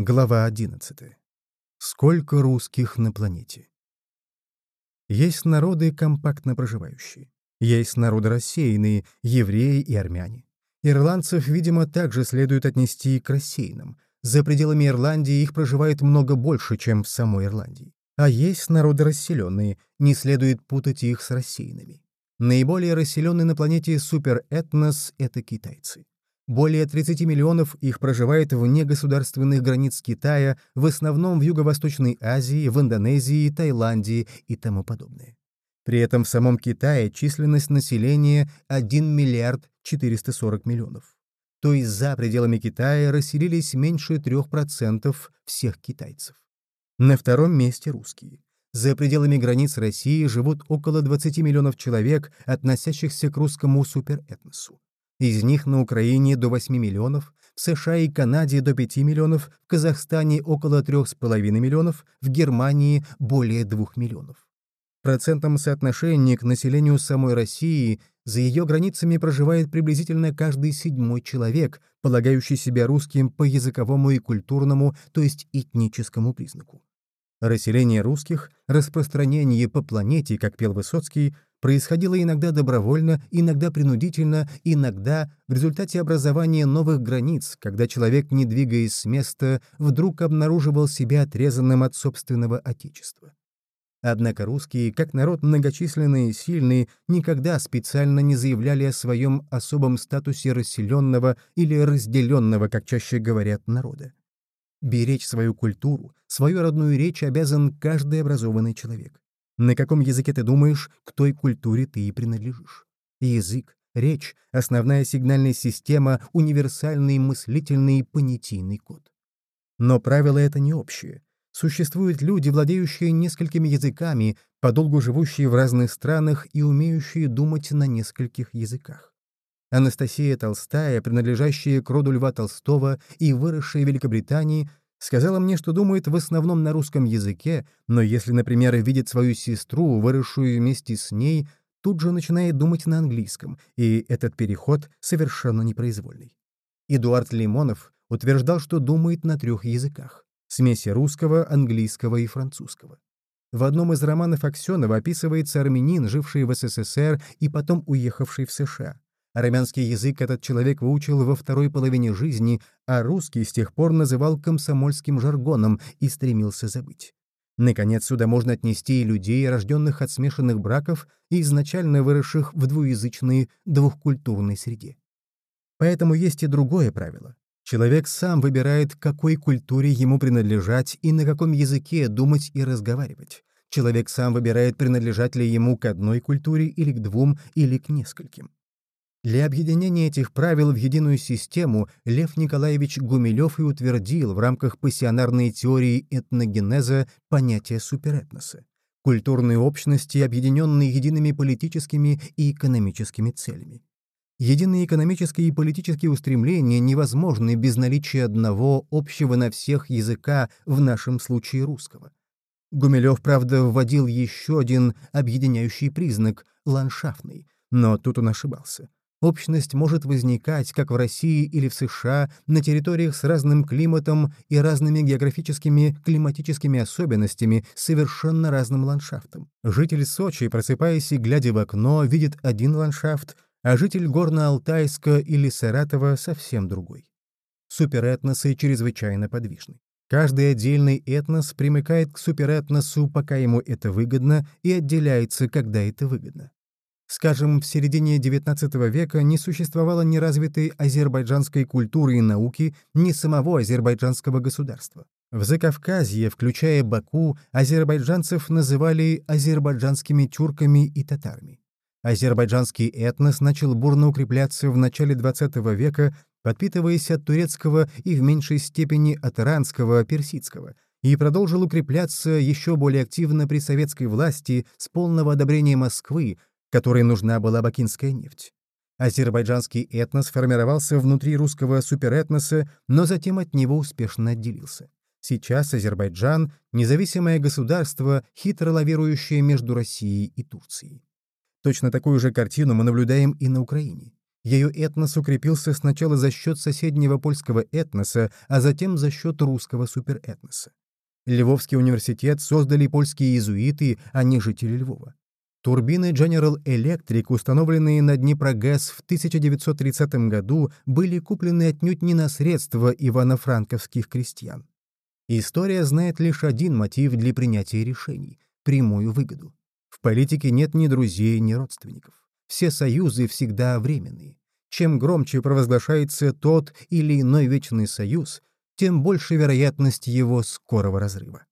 Глава 11. Сколько русских на планете? Есть народы, компактно проживающие. Есть народы рассеянные, евреи и армяне. Ирландцев, видимо, также следует отнести к рассеянным. За пределами Ирландии их проживает много больше, чем в самой Ирландии. А есть народы расселенные, не следует путать их с рассеянными. Наиболее расселенный на планете суперэтнос — это китайцы. Более 30 миллионов их проживает вне государственных границ Китая, в основном в Юго-Восточной Азии, в Индонезии, Таиланде и тому подобное. При этом в самом Китае численность населения 1 миллиард 440 миллионов. То есть за пределами Китая расселились меньше 3% всех китайцев. На втором месте русские. За пределами границ России живут около 20 миллионов человек, относящихся к русскому суперэтносу. Из них на Украине до 8 миллионов, в США и Канаде до 5 миллионов, в Казахстане около 3,5 миллионов, в Германии более 2 миллионов. В процентном соотношении к населению самой России за ее границами проживает приблизительно каждый седьмой человек, полагающий себя русским по языковому и культурному, то есть этническому признаку. Расселение русских, распространение по планете, как пел Высоцкий, происходило иногда добровольно, иногда принудительно, иногда в результате образования новых границ, когда человек, не двигаясь с места, вдруг обнаруживал себя отрезанным от собственного отечества. Однако русские, как народ многочисленный и сильный, никогда специально не заявляли о своем особом статусе расселенного или разделенного, как чаще говорят, народа. Беречь свою культуру, свою родную речь обязан каждый образованный человек. На каком языке ты думаешь, к той культуре ты и принадлежишь? Язык, речь — основная сигнальная система, универсальный мыслительный понятийный код. Но правила это не общие. Существуют люди, владеющие несколькими языками, подолгу живущие в разных странах и умеющие думать на нескольких языках. Анастасия Толстая, принадлежащая к роду Льва Толстого и выросшая в Великобритании, Сказала мне, что думает в основном на русском языке, но если, например, видит свою сестру, выросшую вместе с ней, тут же начинает думать на английском, и этот переход совершенно непроизвольный. Эдуард Лимонов утверждал, что думает на трех языках — смеси русского, английского и французского. В одном из романов Аксенова описывается армянин, живший в СССР и потом уехавший в США. Армянский язык этот человек выучил во второй половине жизни, а русский с тех пор называл комсомольским жаргоном и стремился забыть. Наконец, сюда можно отнести и людей, рожденных от смешанных браков и изначально выросших в двуязычной двухкультурной среде. Поэтому есть и другое правило. Человек сам выбирает, какой культуре ему принадлежать и на каком языке думать и разговаривать. Человек сам выбирает, принадлежать ли ему к одной культуре или к двум, или к нескольким. Для объединения этих правил в единую систему Лев Николаевич Гумилев и утвердил в рамках пассионарной теории этногенеза понятие суперэтноса — культурные общности, объединенные едиными политическими и экономическими целями. Единые экономические и политические устремления невозможны без наличия одного общего на всех языка, в нашем случае русского. Гумилев, правда, вводил еще один объединяющий признак — ландшафтный, но тут он ошибался. Общность может возникать как в России или в США на территориях с разным климатом и разными географическими климатическими особенностями, совершенно разным ландшафтом. Житель Сочи, просыпаясь и глядя в окно, видит один ландшафт, а житель Горно-Алтайска или Саратова — совсем другой. Суперэтносы чрезвычайно подвижны. Каждый отдельный этнос примыкает к суперэтносу, пока ему это выгодно, и отделяется, когда это выгодно. Скажем, в середине XIX века не существовало ни развитой азербайджанской культуры и науки, ни самого азербайджанского государства. В Закавказье, включая Баку, азербайджанцев называли азербайджанскими тюрками и татарами. Азербайджанский этнос начал бурно укрепляться в начале XX века, подпитываясь от турецкого и в меньшей степени от иранского, персидского, и продолжил укрепляться еще более активно при советской власти с полного одобрения Москвы, которой нужна была бакинская нефть. Азербайджанский этнос формировался внутри русского суперэтноса, но затем от него успешно отделился. Сейчас Азербайджан — независимое государство, хитро лавирующее между Россией и Турцией. Точно такую же картину мы наблюдаем и на Украине. Ее этнос укрепился сначала за счет соседнего польского этноса, а затем за счет русского суперэтноса. Львовский университет создали польские иезуиты, а не жители Львова. Турбины General Electric, установленные на Днепрогэс в 1930 году, были куплены отнюдь не на средства ивано-франковских крестьян. История знает лишь один мотив для принятия решений — прямую выгоду. В политике нет ни друзей, ни родственников. Все союзы всегда временные. Чем громче провозглашается тот или иной вечный союз, тем больше вероятность его скорого разрыва.